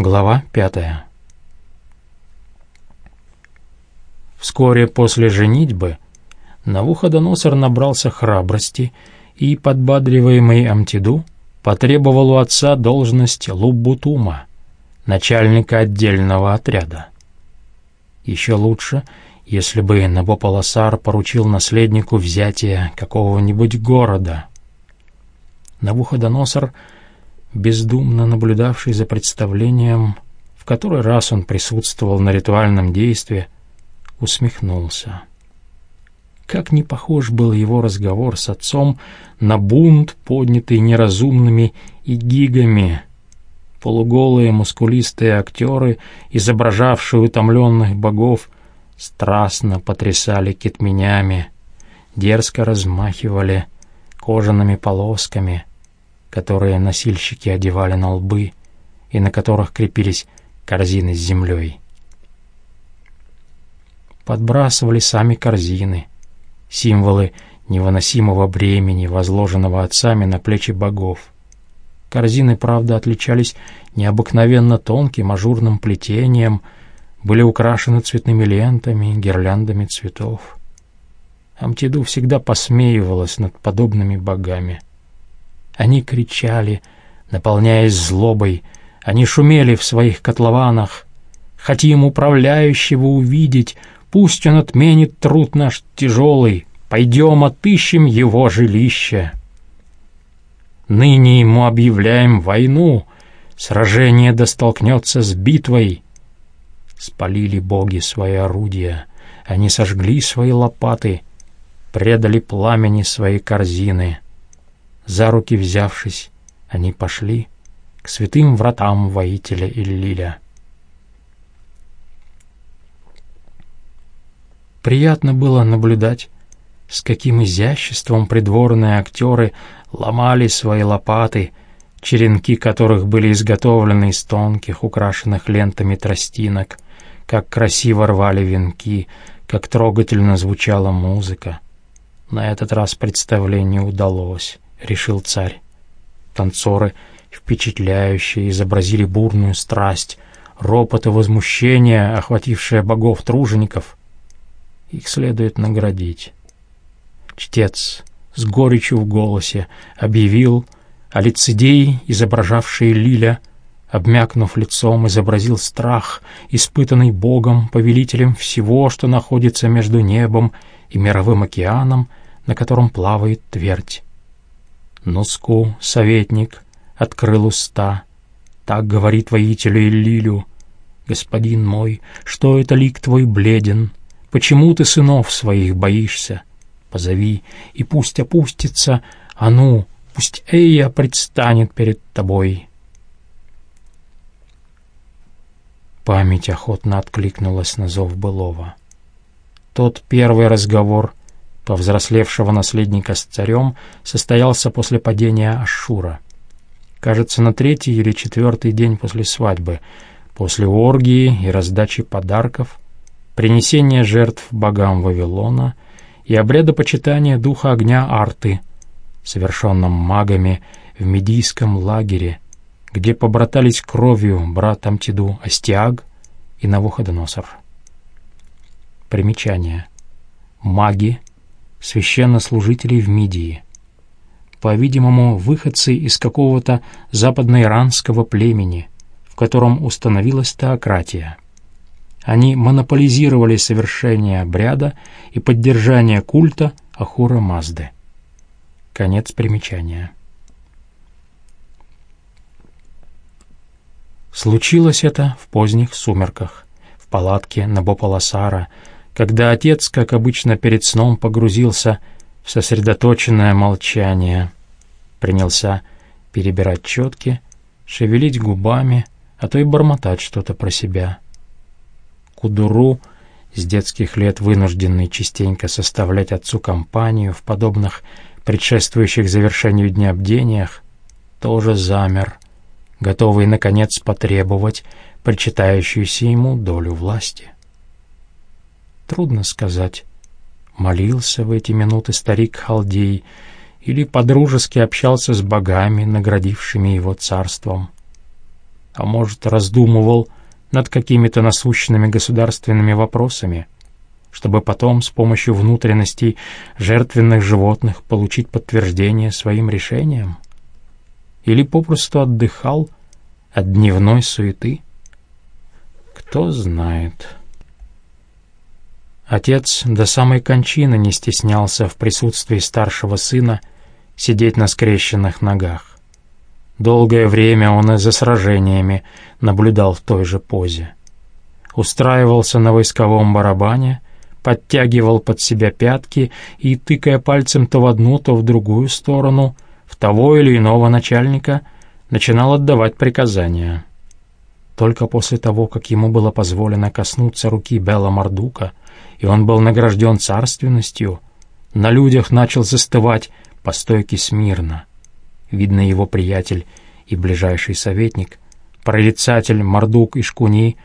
Глава пятая. Вскоре после женитьбы Навуходоносор набрался храбрости и, подбадриваемый Амтиду, потребовал у отца должность Луббутума, начальника отдельного отряда. Еще лучше, если бы Набополосар поручил наследнику взятие какого-нибудь города. Навуходоносор, бездумно наблюдавший за представлением, в который раз он присутствовал на ритуальном действии, усмехнулся. Как не похож был его разговор с отцом на бунт, поднятый неразумными и гигами. Полуголые мускулистые актеры, изображавшие утомленных богов, страстно потрясали китменями, дерзко размахивали кожаными полосками, которые носильщики одевали на лбы и на которых крепились корзины с землей. Подбрасывали сами корзины, символы невыносимого бремени, возложенного отцами на плечи богов. Корзины, правда, отличались необыкновенно тонким ажурным плетением, были украшены цветными лентами, гирляндами цветов. Амтиду всегда посмеивалась над подобными богами. Они кричали, наполняясь злобой, они шумели в своих котлованах. Хотим управляющего увидеть, Пусть он отменит труд наш тяжелый, пойдем отыщем его жилище. Ныне ему объявляем войну, сражение достолкнется с битвой. Спалили боги свои орудия, они сожгли свои лопаты, предали пламени свои корзины. За руки взявшись, они пошли к святым вратам воителя Иллиля. Приятно было наблюдать, с каким изяществом придворные актеры ломали свои лопаты, черенки которых были изготовлены из тонких, украшенных лентами тростинок, как красиво рвали венки, как трогательно звучала музыка. На этот раз представление удалось, решил царь. Танцоры, впечатляющие, изобразили бурную страсть, ропот и возмущение, охватившее богов-тружеников — их следует наградить. Чтец с горечью в голосе объявил, а лицедей, изображавший Лиля, обмякнув лицом, изобразил страх, испытанный Богом, повелителем всего, что находится между небом и мировым океаном, на котором плавает твердь. Нуску, советник, открыл уста. Так говорит воителю Иллилю, «Господин мой, что это лик твой бледен?» Почему ты сынов своих боишься? Позови, и пусть опустится, а ну, пусть Эйя предстанет перед тобой. Память охотно откликнулась на зов былого. Тот первый разговор повзрослевшего наследника с царем состоялся после падения Ашура. Кажется, на третий или четвертый день после свадьбы, после оргии и раздачи подарков — принесение жертв богам Вавилона и обряда почитания духа огня Арты, совершенном магами в Медийском лагере, где побратались кровью брат Амтиду Астиаг и Навуходоносор. Примечание. Маги, священнослужители в Мидии. По-видимому, выходцы из какого-то западноиранского племени, в котором установилась теократия. Они монополизировали совершение обряда и поддержание культа Ахура Мазды. Конец примечания. Случилось это в поздних сумерках, в палатке Набополосара, когда отец, как обычно перед сном, погрузился в сосредоточенное молчание, принялся перебирать четки, шевелить губами, а то и бормотать что-то про себя — Кудуру, с детских лет вынужденный частенько составлять отцу компанию в подобных предшествующих завершению дня бдениях, тоже замер, готовый, наконец, потребовать причитающуюся ему долю власти. Трудно сказать, молился в эти минуты старик Халдей или подружески общался с богами, наградившими его царством. а может, раздумывал над какими-то насущными государственными вопросами, чтобы потом с помощью внутренностей жертвенных животных получить подтверждение своим решениям? Или попросту отдыхал от дневной суеты? Кто знает. Отец до самой кончины не стеснялся в присутствии старшего сына сидеть на скрещенных ногах. Долгое время он и за сражениями наблюдал в той же позе. Устраивался на войсковом барабане, подтягивал под себя пятки и, тыкая пальцем то в одну, то в другую сторону, в того или иного начальника, начинал отдавать приказания. Только после того, как ему было позволено коснуться руки Белла Мардука, и он был награжден царственностью, на людях начал застывать по стойке смирно. Видно, его приятель и ближайший советник, прорицатель Мардук и Шкуни,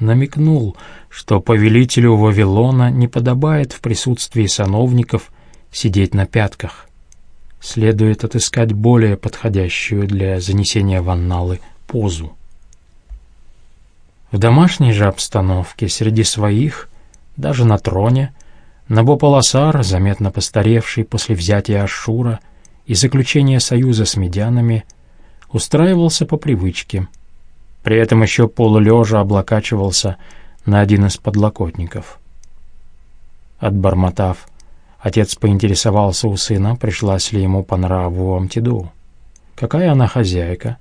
намекнул, что повелителю Вавилона не подобает в присутствии сановников сидеть на пятках. Следует отыскать более подходящую для занесения в анналы позу. В домашней же обстановке среди своих даже на троне, Набополосар, заметно постаревший после взятия Ашура и заключения союза с медянами, устраивался по привычке. При этом еще полулежа облокачивался на один из подлокотников. Отбормотав, отец поинтересовался у сына, пришлась ли ему по нраву Амтиду. Какая она хозяйка?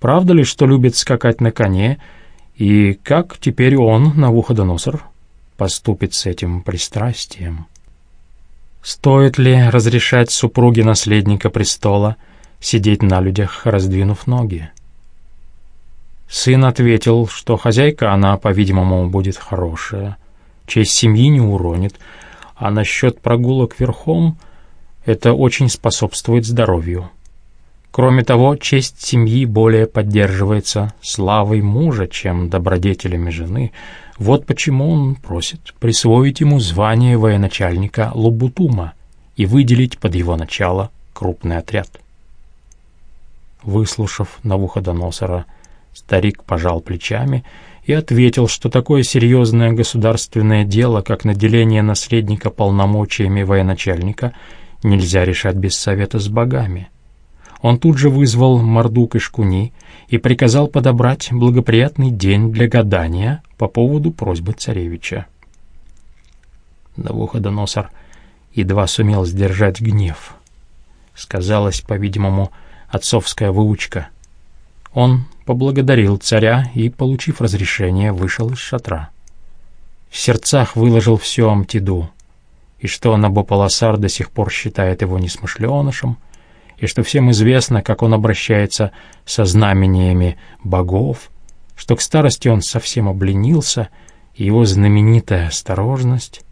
Правда ли, что любит скакать на коне, и как теперь он, Навуходоносор, поступит с этим пристрастием. Стоит ли разрешать супруге наследника престола сидеть на людях, раздвинув ноги? Сын ответил, что хозяйка она, по-видимому, будет хорошая, честь семьи не уронит, а насчет прогулок верхом это очень способствует здоровью. Кроме того, честь семьи более поддерживается славой мужа, чем добродетелями жены — вот почему он просит присвоить ему звание военачальника Лобутума и выделить под его начало крупный отряд. Выслушав Навуходоносора, старик пожал плечами и ответил, что такое серьезное государственное дело, как наделение наследника полномочиями военачальника, нельзя решать без совета с богами. Он тут же вызвал Мордук и Шкуни и приказал подобрать благоприятный день для гадания по поводу просьбы царевича. Навуходоносор едва сумел сдержать гнев. Сказалась, по-видимому, отцовская выучка. Он поблагодарил царя и, получив разрешение, вышел из шатра. В сердцах выложил все Амтиду, и что Набополосар до сих пор считает его несмышленышем, и что всем известно, как он обращается со знамениями богов, что к старости он совсем обленился, и его знаменитая осторожность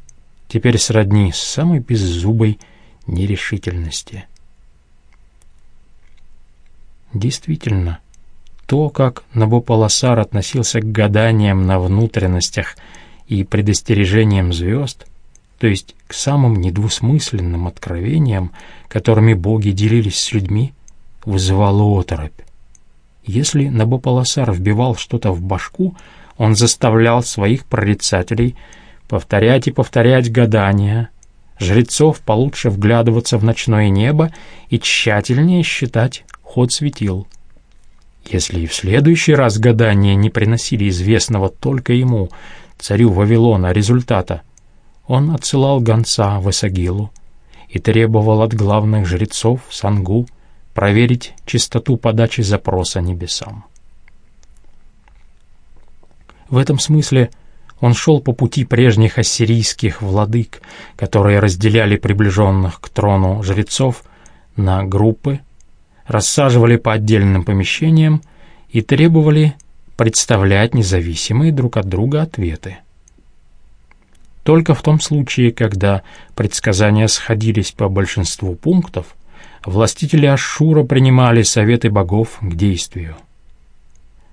теперь сродни самой беззубой нерешительности. Действительно, то, как Набополосар относился к гаданиям на внутренностях и предостережениям звезд — то есть к самым недвусмысленным откровениям, которыми боги делились с людьми, вызывало оторопь. Если Набополосар вбивал что-то в башку, он заставлял своих прорицателей повторять и повторять гадания, жрецов получше вглядываться в ночное небо и тщательнее считать ход светил. Если и в следующий раз гадания не приносили известного только ему, царю Вавилона, результата — он отсылал гонца в Эсагилу и требовал от главных жрецов Сангу проверить чистоту подачи запроса небесам. В этом смысле он шел по пути прежних ассирийских владык, которые разделяли приближенных к трону жрецов на группы, рассаживали по отдельным помещениям и требовали представлять независимые друг от друга ответы. Только в том случае, когда предсказания сходились по большинству пунктов, властители Ашура принимали советы богов к действию.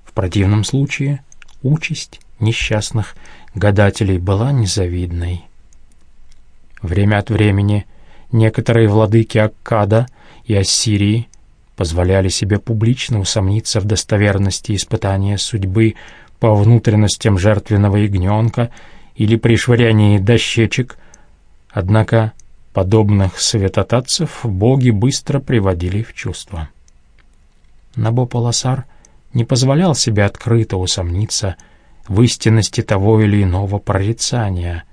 В противном случае участь несчастных гадателей была незавидной. Время от времени некоторые владыки Аккада и Ассирии позволяли себе публично усомниться в достоверности испытания судьбы по внутренностям жертвенного ягненка или при швырянии дощечек, однако подобных святотатцев боги быстро приводили в чувство. Набополосар не позволял себе открыто усомниться в истинности того или иного прорицания.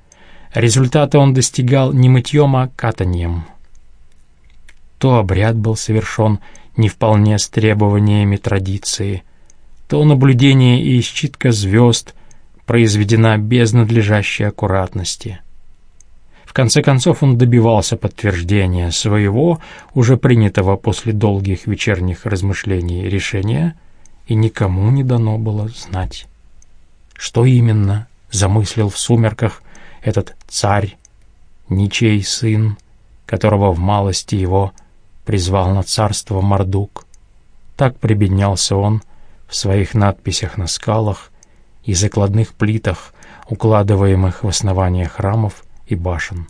Результаты он достигал не мытьем, а катанием. То обряд был совершен не вполне с требованиями традиции, то наблюдение и исчитка звезд произведена без надлежащей аккуратности. В конце концов он добивался подтверждения своего, уже принятого после долгих вечерних размышлений решения, и никому не дано было знать, что именно замыслил в сумерках этот царь, ничей сын, которого в малости его – призвал на царство Мордук. Так прибеднялся он в своих надписях на скалах и закладных плитах, укладываемых в основания храмов и башен.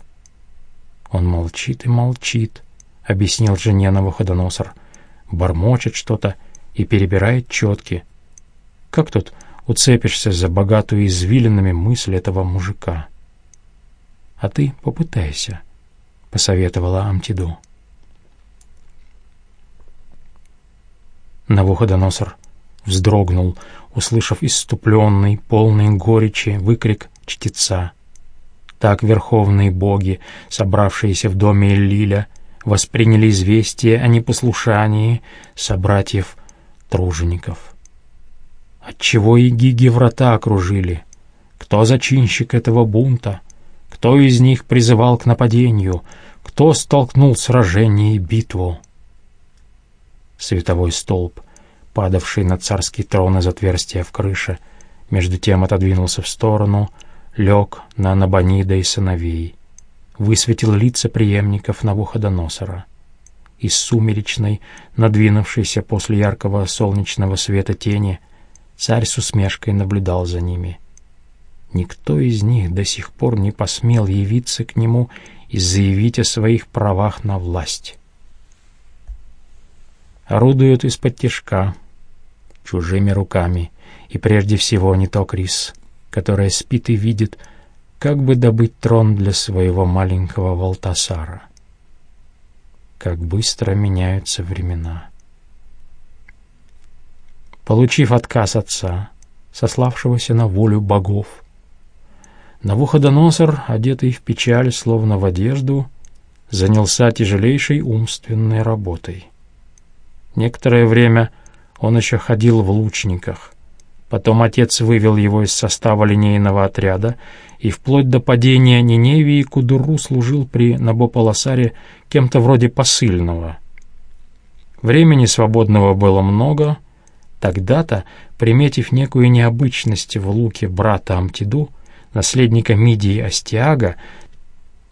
«Он молчит и молчит», — объяснил жене Навуходоносор, бормочет что-то и перебирает четки. Как тут уцепишься за богатую извилинами мысль этого мужика? «А ты попытайся», — посоветовала Амтиду. Навуходоносор вздрогнул, услышав иступленный, полный горечи выкрик чтеца. Так верховные боги, собравшиеся в доме Лиля, восприняли известие о непослушании собратьев-тружеников. Отчего и гиги врата окружили? Кто зачинщик этого бунта? Кто из них призывал к нападению? Кто столкнул сражение и битву? Световой столб, падавший на царский трон из отверстия в крыше, между тем отодвинулся в сторону, лег на Набонида и сыновей, высветил лица преемников Навуходоносора. Из сумеречной, надвинувшейся после яркого солнечного света тени, царь с усмешкой наблюдал за ними. Никто из них до сих пор не посмел явиться к нему и заявить о своих правах на власть орудуют из-под тишка, чужими руками, и прежде всего не то Крис, которая спит и видит, как бы добыть трон для своего маленького Валтасара. Как быстро меняются времена. Получив отказ отца, сославшегося на волю богов, Навуходоносор, одетый в печаль, словно в одежду, занялся тяжелейшей умственной работой. Некоторое время он еще ходил в лучниках. Потом отец вывел его из состава линейного отряда и вплоть до падения Ниневии Кудуру служил при Набополосаре кем-то вроде посыльного. Времени свободного было много. Тогда-то, приметив некую необычность в луке брата Амтиду, наследника Мидии Астиага,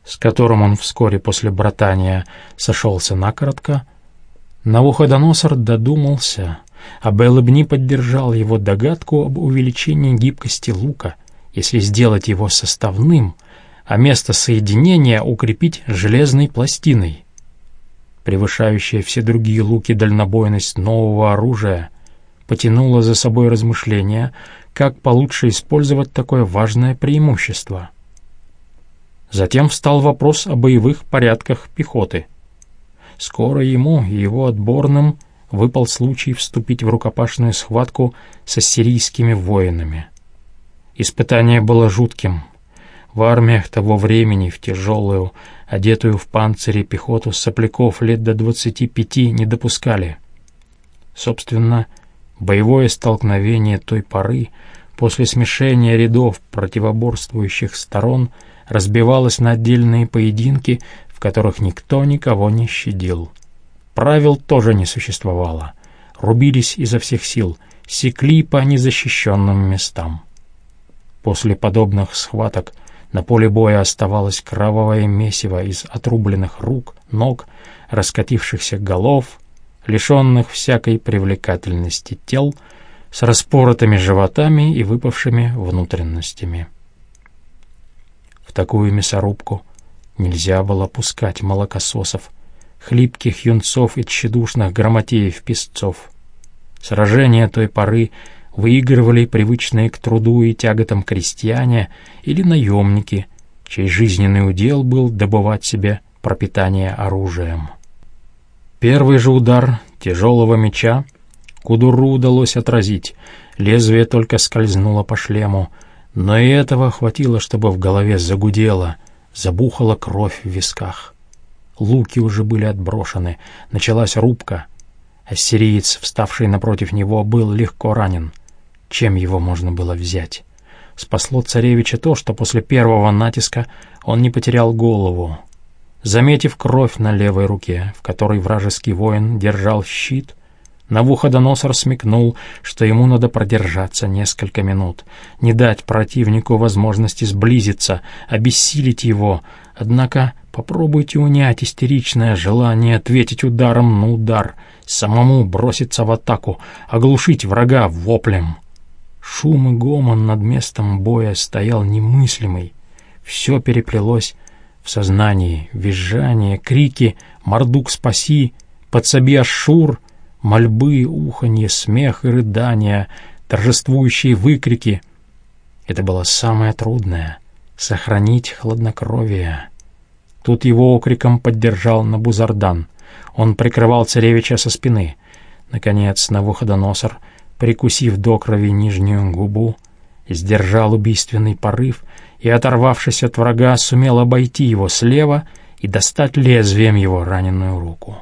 с которым он вскоре после братания сошелся накоротко, Навуходоносор додумался, а Белыбни поддержал его догадку об увеличении гибкости лука, если сделать его составным, а место соединения укрепить железной пластиной. Превышающая все другие луки дальнобойность нового оружия потянула за собой размышления, как получше использовать такое важное преимущество. Затем встал вопрос о боевых порядках пехоты — Скоро ему и его отборным выпал случай вступить в рукопашную схватку с ассирийскими воинами. Испытание было жутким. В армиях того времени в тяжелую, одетую в панцире пехоту сопляков лет до двадцати пяти не допускали. Собственно, боевое столкновение той поры после смешения рядов противоборствующих сторон разбивалось на отдельные поединки в которых никто никого не щадил. Правил тоже не существовало. Рубились изо всех сил, секли по незащищенным местам. После подобных схваток на поле боя оставалось кровавое месиво из отрубленных рук, ног, раскатившихся голов, лишенных всякой привлекательности тел, с распоротыми животами и выпавшими внутренностями. В такую мясорубку Нельзя было пускать молокососов, хлипких юнцов и тщедушных грамотеев-песцов. Сражения той поры выигрывали привычные к труду и тяготам крестьяне или наемники, чей жизненный удел был добывать себе пропитание оружием. Первый же удар тяжелого меча Кудуру удалось отразить, лезвие только скользнуло по шлему, но и этого хватило, чтобы в голове загудело, забухала кровь в висках. Луки уже были отброшены, началась рубка. Ассириец, вставший напротив него, был легко ранен. Чем его можно было взять? Спасло царевича то, что после первого натиска он не потерял голову. Заметив кровь на левой руке, в которой вражеский воин держал щит, Навуходоносор смекнул, что ему надо продержаться несколько минут, не дать противнику возможности сблизиться, обессилить его, однако попробуйте унять истеричное желание ответить ударом на удар, самому броситься в атаку, оглушить врага воплем. Шум и гомон над местом боя стоял немыслимый. Все переплелось в сознании. Визжание, крики «Мордук, спаси!», «Подсоби Ашур!», мольбы, уханье, смех и рыдания, торжествующие выкрики. Это было самое трудное — сохранить хладнокровие. Тут его окриком поддержал Набузардан. Он прикрывал царевича со спины. Наконец, Навуходоносор — прикусив до крови нижнюю губу, сдержал убийственный порыв и, оторвавшись от врага, сумел обойти его слева и достать лезвием его раненую руку.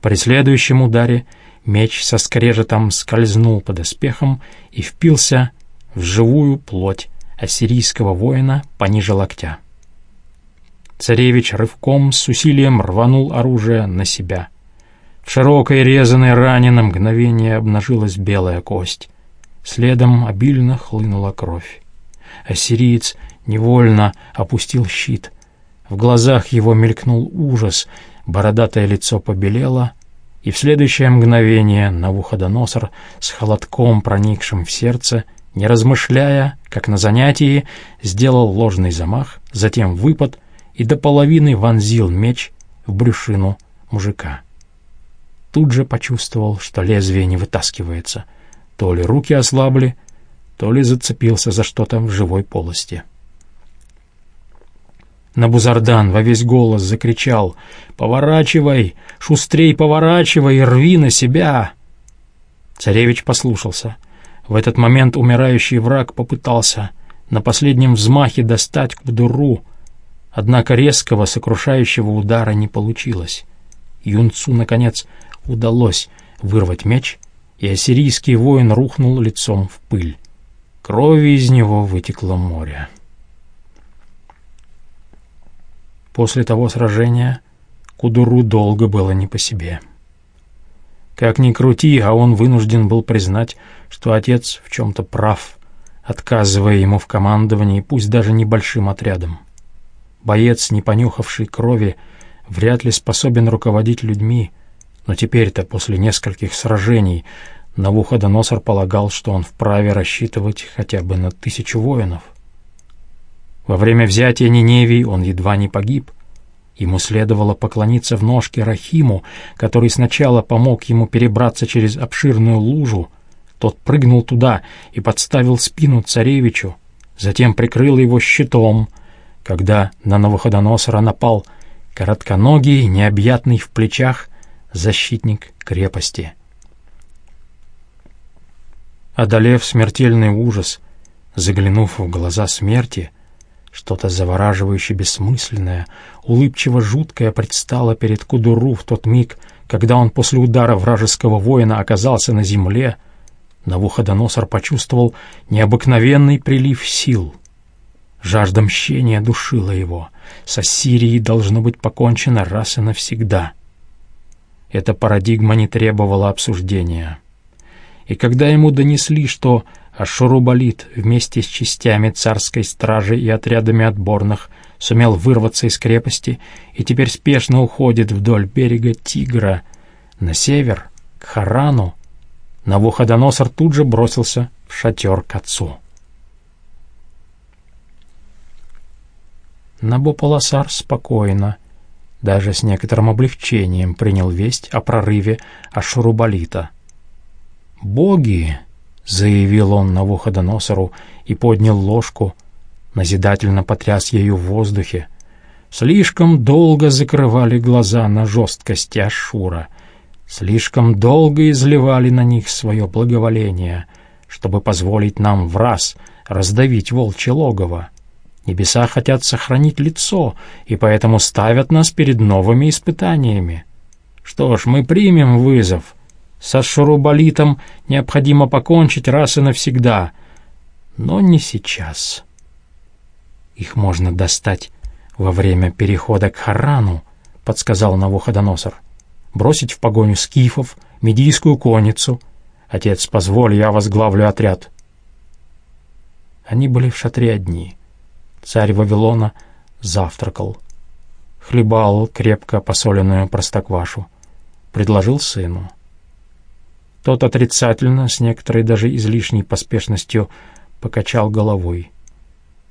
При следующем ударе меч со скрежетом скользнул под оспехом и впился в живую плоть ассирийского воина пониже локтя. Царевич рывком с усилием рванул оружие на себя — в широкой резаной ране на мгновение обнажилась белая кость. Следом обильно хлынула кровь. Ассириец невольно опустил щит. В глазах его мелькнул ужас, бородатое лицо побелело, и в следующее мгновение Навуходоносор с холодком, проникшим в сердце, не размышляя, как на занятии, сделал ложный замах, затем выпад и до половины вонзил меч в брюшину мужика тут же почувствовал, что лезвие не вытаскивается. То ли руки ослабли, то ли зацепился за что-то в живой полости. Набузардан во весь голос закричал «Поворачивай! Шустрей поворачивай! Рви на себя!» Царевич послушался. В этот момент умирающий враг попытался на последнем взмахе достать кудуру, однако резкого сокрушающего удара не получилось. Юнцу, наконец, удалось вырвать меч, и ассирийский воин рухнул лицом в пыль. Крови из него вытекло море. После того сражения Кудуру долго было не по себе. Как ни крути, а он вынужден был признать, что отец в чем-то прав, отказывая ему в командовании, пусть даже небольшим отрядом. Боец, не понюхавший крови, вряд ли способен руководить людьми, но теперь-то, после нескольких сражений, Навуходоносор полагал, что он вправе рассчитывать хотя бы на тысячу воинов. Во время взятия Ниневии он едва не погиб. Ему следовало поклониться в ножке Рахиму, который сначала помог ему перебраться через обширную лужу, тот прыгнул туда и подставил спину царевичу, затем прикрыл его щитом, когда на Навуходоносора напал коротконогий, необъятный в плечах, защитник крепости. Одолев смертельный ужас, заглянув в глаза смерти, что-то завораживающе бессмысленное, улыбчиво-жуткое предстало перед Кудуру в тот миг, когда он после удара вражеского воина оказался на земле, Навуходоносор почувствовал необыкновенный прилив сил. Жажда мщения душила его. С Ассирией должно быть покончено раз и навсегда. Эта парадигма не требовала обсуждения. И когда ему донесли, что Ашурубалит вместе с частями царской стражи и отрядами отборных сумел вырваться из крепости и теперь спешно уходит вдоль берега Тигра на север, к Харану, Навуходоносор тут же бросился в шатер к отцу. Набополосар спокойно, даже с некоторым облегчением принял весть о прорыве Ашурубалита. «Боги!» — заявил он Навуходоносору и поднял ложку, назидательно потряс ею в воздухе. Слишком долго закрывали глаза на жесткости Ашура, слишком долго изливали на них свое благоволение, чтобы позволить нам в раз раздавить волчье логово. Небеса хотят сохранить лицо, и поэтому ставят нас перед новыми испытаниями. Что ж, мы примем вызов. Со шуруболитом необходимо покончить раз и навсегда, но не сейчас. Их можно достать во время перехода к Харану, подсказал Навуходоносор. Бросить в погоню скифов, медийскую конницу. Отец, позволь, я возглавлю отряд. Они были в шатре одни — Царь Вавилона завтракал. Хлебал крепко посоленную простоквашу. Предложил сыну. Тот отрицательно, с некоторой даже излишней поспешностью, покачал головой.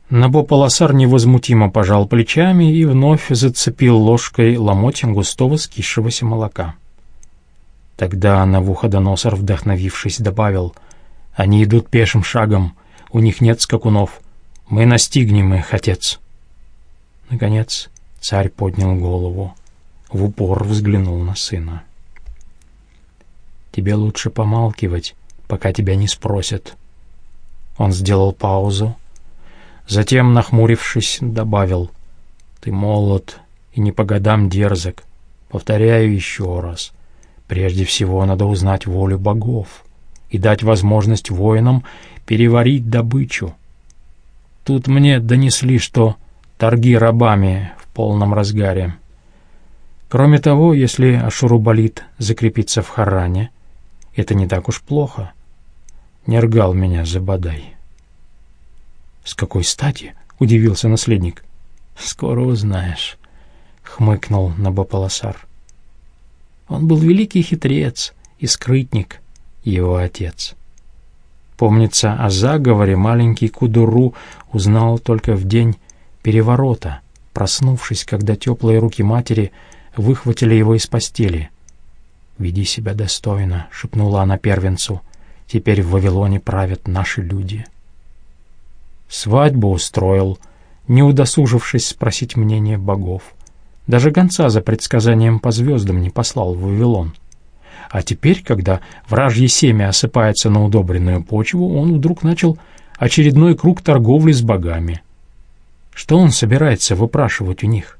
Набополосар невозмутимо пожал плечами и вновь зацепил ложкой ломотьем густого скисшегося молока. Тогда Навуходоносор, вдохновившись, добавил, «Они идут пешим шагом, у них нет скакунов». Мы настигнем их, отец. Наконец царь поднял голову, в упор взглянул на сына. Тебе лучше помалкивать, пока тебя не спросят. Он сделал паузу, затем, нахмурившись, добавил, «Ты молод и не по годам дерзок. Повторяю еще раз. Прежде всего надо узнать волю богов и дать возможность воинам переварить добычу. Тут мне донесли, что торги рабами в полном разгаре. Кроме того, если Ашурубалит закрепится в Харане, это не так уж плохо. Не ргал меня Забадай. «С какой стати?» — удивился наследник. «Скоро узнаешь», — хмыкнул Набополосар. Он был великий хитрец и скрытник, его отец. Помнится, о заговоре маленький Кудуру узнал только в день переворота, проснувшись, когда теплые руки матери выхватили его из постели. «Веди себя достойно», — шепнула она первенцу. «Теперь в Вавилоне правят наши люди». Свадьбу устроил, не удосужившись спросить мнение богов. Даже гонца за предсказанием по звездам не послал в Вавилон. А теперь, когда вражье семя осыпается на удобренную почву, он вдруг начал очередной круг торговли с богами. Что он собирается выпрашивать у них?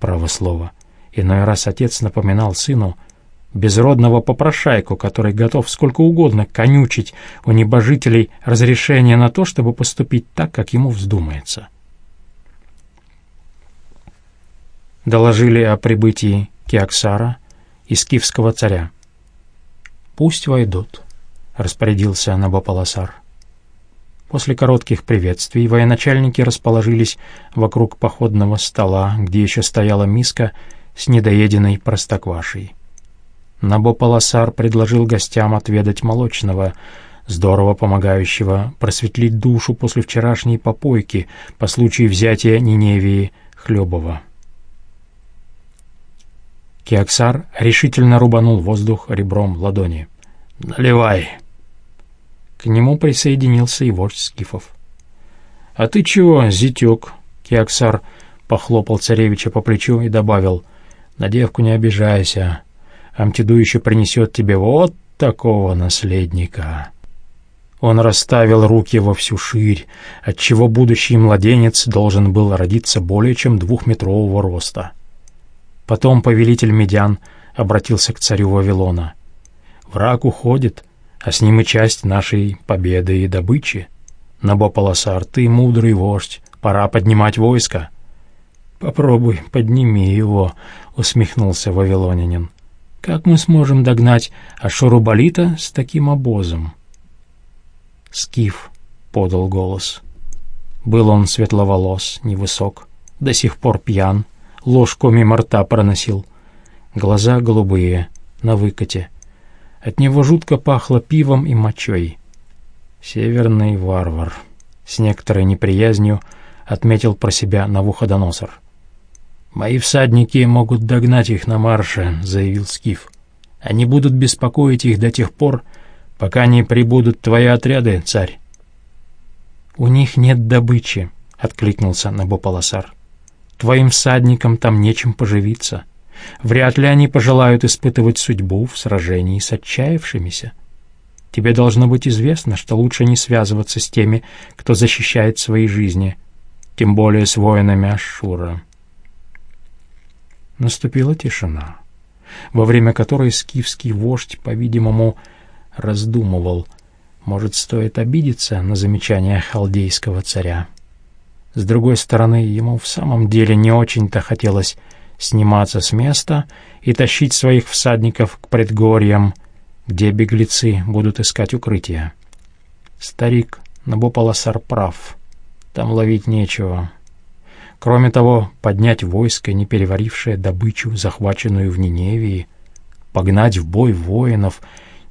Право слово. Иной раз отец напоминал сыну безродного попрошайку, который готов сколько угодно конючить у небожителей разрешение на то, чтобы поступить так, как ему вздумается. Доложили о прибытии Кеоксара — и скифского царя. «Пусть войдут», — распорядился Набополосар. После коротких приветствий военачальники расположились вокруг походного стола, где еще стояла миска с недоеденной простоквашей. Набополосар предложил гостям отведать молочного, здорово помогающего просветлить душу после вчерашней попойки по случаю взятия Ниневии Хлебова. Кеоксар решительно рубанул воздух ребром ладони. «Наливай!» К нему присоединился и вождь скифов. «А ты чего, зятек?» Кеоксар похлопал царевича по плечу и добавил. «На девку не обижайся. Амтиду еще принесет тебе вот такого наследника». Он расставил руки во всю ширь, отчего будущий младенец должен был родиться более чем двухметрового роста. Потом повелитель Медян обратился к царю Вавилона. «Враг уходит, а с ним и часть нашей победы и добычи. Набополосар, ты мудрый вождь, пора поднимать войско». «Попробуй, подними его», — усмехнулся вавилонянин. «Как мы сможем догнать Ашурубалита с таким обозом?» «Скиф», — подал голос. Был он светловолос, невысок, до сих пор пьян, — ложку мимо рта проносил. Глаза голубые, на выкате. От него жутко пахло пивом и мочой. Северный варвар. С некоторой неприязнью отметил про себя Навуходоносор. «Мои всадники могут догнать их на марше», — заявил Скиф. «Они будут беспокоить их до тех пор, пока не прибудут твои отряды, царь». «У них нет добычи», — откликнулся Набополосар. «Твоим всадникам там нечем поживиться. Вряд ли они пожелают испытывать судьбу в сражении с отчаявшимися. Тебе должно быть известно, что лучше не связываться с теми, кто защищает свои жизни, тем более с воинами Ашшура». Наступила тишина, во время которой скифский вождь, по-видимому, раздумывал, может, стоит обидеться на замечание халдейского царя. С другой стороны, ему в самом деле не очень-то хотелось сниматься с места и тащить своих всадников к предгорьям, где беглецы будут искать укрытие. Старик Набополосар прав, там ловить нечего, Кроме того, поднять войско, не переварившее добычу, захваченную в Ниневии, погнать в бой воинов,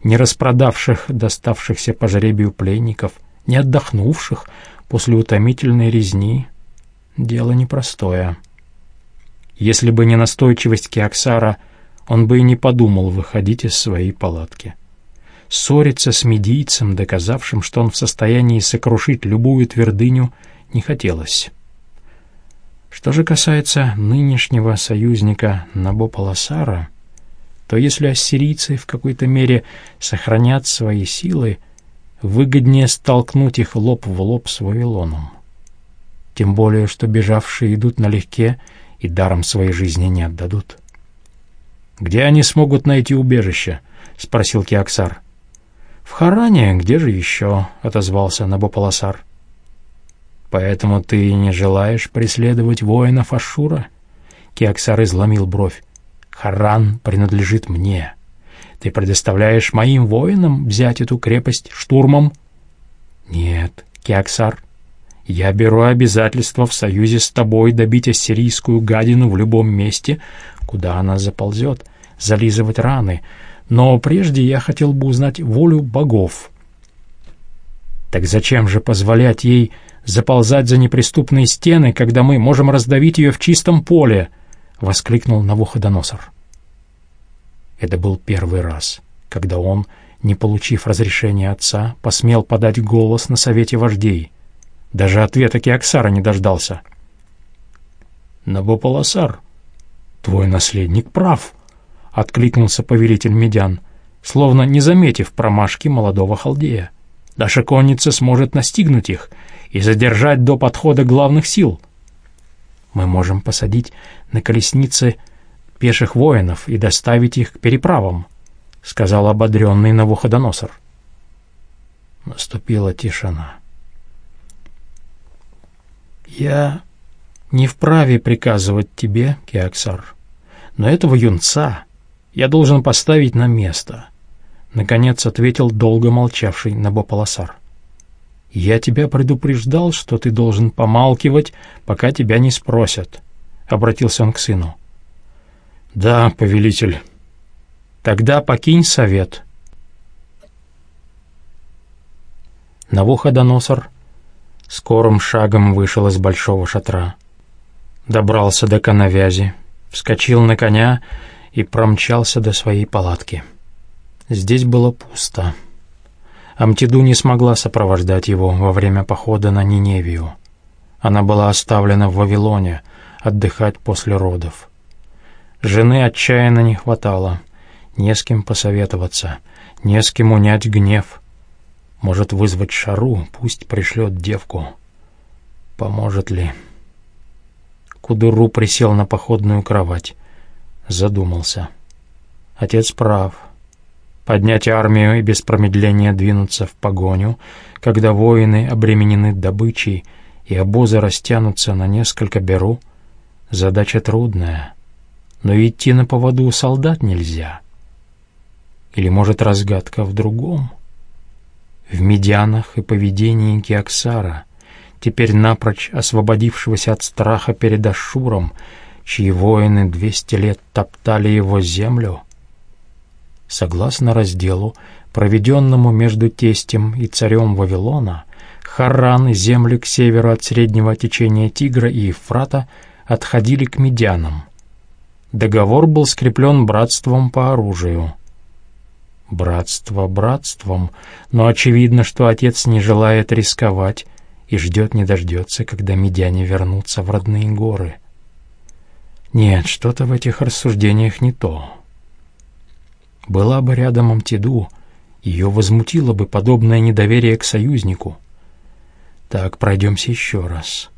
не распродавших доставшихся по жребию пленников, не отдохнувших после утомительной резни, дело непростое. Если бы не настойчивость Кеоксара, он бы и не подумал выходить из своей палатки. Ссориться с медийцем, доказавшим, что он в состоянии сокрушить любую твердыню, не хотелось. Что же касается нынешнего союзника Набополосара, то если ассирийцы в какой-то мере сохранят свои силы, выгоднее столкнуть их лоб в лоб с Вавилоном. Тем более, что бежавшие идут налегке и даром своей жизни не отдадут. «Где они смогут найти убежище?» — спросил Кеоксар. «В Харане, где же еще?» — отозвался Набополосар. Поэтому ты не желаешь преследовать воинов Ашура? Кеоксар изломил бровь. Харан принадлежит мне. Ты предоставляешь моим воинам взять эту крепость штурмом? Нет, Кеоксар. Я беру обязательство в союзе с тобой добить ассирийскую гадину в любом месте, куда она заползет, зализывать раны. Но прежде я хотел бы узнать волю богов. Так зачем же позволять ей заползать за неприступные стены, когда мы можем раздавить ее в чистом поле!» — воскликнул Навуходоносор. Это был первый раз, когда он, не получив разрешения отца, посмел подать голос на совете вождей. Даже ответа Кеоксара не дождался. «Набополосар, твой наследник прав!» — откликнулся повелитель Медян, словно не заметив промашки молодого халдея. «Наша конница сможет настигнуть их, и задержать до подхода главных сил. Мы можем посадить на колесницы пеших воинов и доставить их к переправам, — сказал ободренный Навуходоносор. Наступила тишина. «Я не вправе приказывать тебе, Кеоксар, но этого юнца я должен поставить на место», — наконец ответил долго молчавший Набополосар. «Я тебя предупреждал, что ты должен помалкивать, пока тебя не спросят», — обратился он к сыну. «Да, повелитель. Тогда покинь совет». Навуходоносор скорым шагом вышел из большого шатра. Добрался до коновязи, вскочил на коня и промчался до своей палатки. Здесь было пусто. Амтиду не смогла сопровождать его во время похода на Ниневию. Она была оставлена в Вавилоне отдыхать после родов. Жены отчаянно не хватало, не с кем посоветоваться, не с кем унять гнев. Может вызвать Шару, пусть пришлет девку. Поможет ли? Кудуру присел на походную кровать, задумался. Отец прав поднять армию и без промедления двинуться в погоню, когда воины обременены добычей и обозы растянутся на несколько беру, задача трудная, но идти на поводу у солдат нельзя. Или, может, разгадка в другом? В медианах и поведении Кеоксара, теперь напрочь освободившегося от страха перед Ашуром, чьи воины двести лет топтали его землю — Согласно разделу, проведенному между тестем и царем Вавилона, Харран и земли к северу от среднего течения Тигра и Ефрата отходили к медянам. Договор был скреплен братством по оружию. Братство братством, но очевидно, что отец не желает рисковать и ждет не дождется, когда медяне вернутся в родные горы. Нет, что-то в этих рассуждениях не то. Была бы рядом Амтиду, ее возмутило бы подобное недоверие к союзнику. Так, пройдемся еще раз.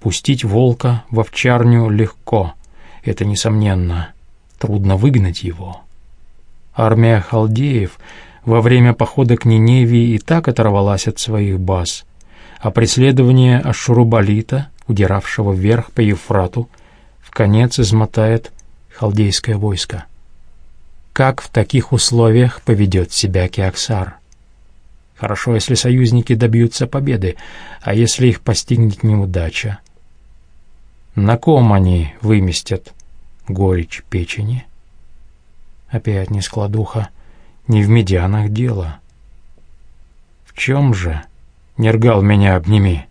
Пустить волка в овчарню легко, это несомненно. Трудно выгнать его. Армия халдеев во время похода к Ниневии и так оторвалась от своих баз, а преследование Ашурубалита, удиравшего вверх по Евфрату, в конец измотает халдейское войско. Как в таких условиях поведет себя Кеоксар? Хорошо, если союзники добьются победы, а если их постигнет неудача? На ком они выместят горечь печени? Опять не складуха, не в медианах дело. В чем же? Нергал меня обними.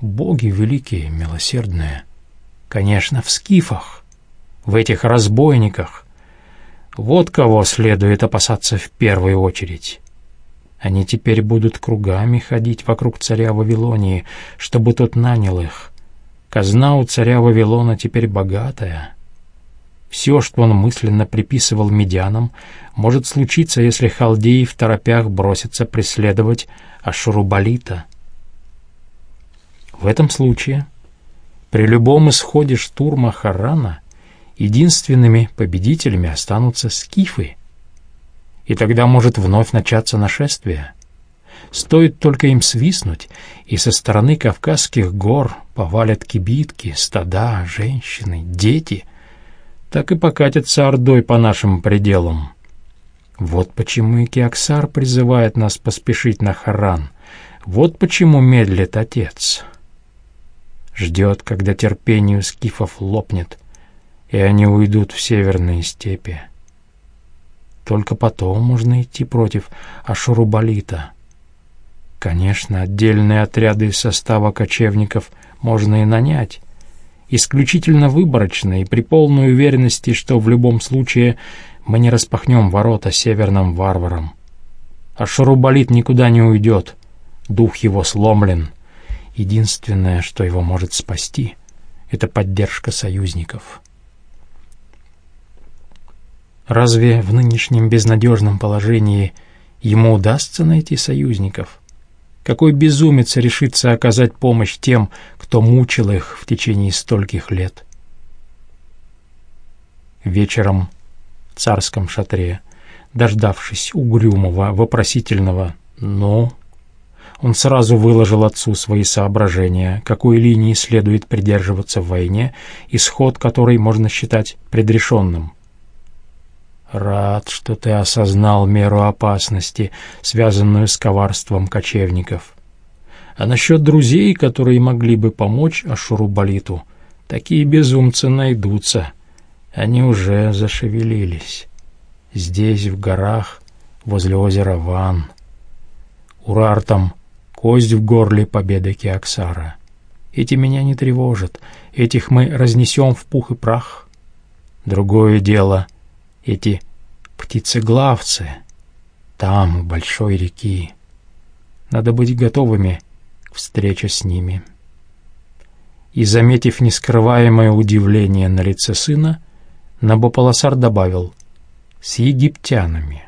Боги великие, милосердные. Конечно, в скифах, в этих разбойниках, вот кого следует опасаться в первую очередь. Они теперь будут кругами ходить вокруг царя Вавилонии, чтобы тот нанял их. Казна у царя Вавилона теперь богатая. Все, что он мысленно приписывал медианам, может случиться, если халдеи в торопях бросятся преследовать Ашурубалита. В этом случае, при любом исходе штурма Харана, единственными победителями останутся скифы. И тогда может вновь начаться нашествие. Стоит только им свистнуть, и со стороны Кавказских гор повалят кибитки, стада, женщины, дети, так и покатятся ордой по нашим пределам. Вот почему и Кеоксар призывает нас поспешить на Харан. Вот почему медлит отец. Ждет, когда терпение у скифов лопнет, и они уйдут в северные степи. Только потом можно идти против Ашурубалита. Конечно, отдельные отряды из состава кочевников можно и нанять, исключительно выборочно и при полной уверенности, что в любом случае мы не распахнем ворота северным варварам. Ашурубалит никуда не уйдет, дух его сломлен. Единственное, что его может спасти, — это поддержка союзников». Разве в нынешнем безнадежном положении ему удастся найти союзников? Какой безумец решится оказать помощь тем, кто мучил их в течение стольких лет? Вечером в царском шатре, дождавшись угрюмого, вопросительного «ну», он сразу выложил отцу свои соображения, какой линии следует придерживаться в войне, исход которой можно считать предрешенным. Рад, что ты осознал меру опасности, связанную с коварством кочевников. А насчет друзей, которые могли бы помочь Ашурубалиту, такие безумцы найдутся. Они уже зашевелились. Здесь, в горах, возле озера Ван. Урартам кость в горле победы Кеоксара. Эти меня не тревожат, этих мы разнесем в пух и прах. Другое дело — эти птицеглавцы там, у большой реки. Надо быть готовыми к встрече с ними. И, заметив нескрываемое удивление на лице сына, Набополосар добавил «с египтянами».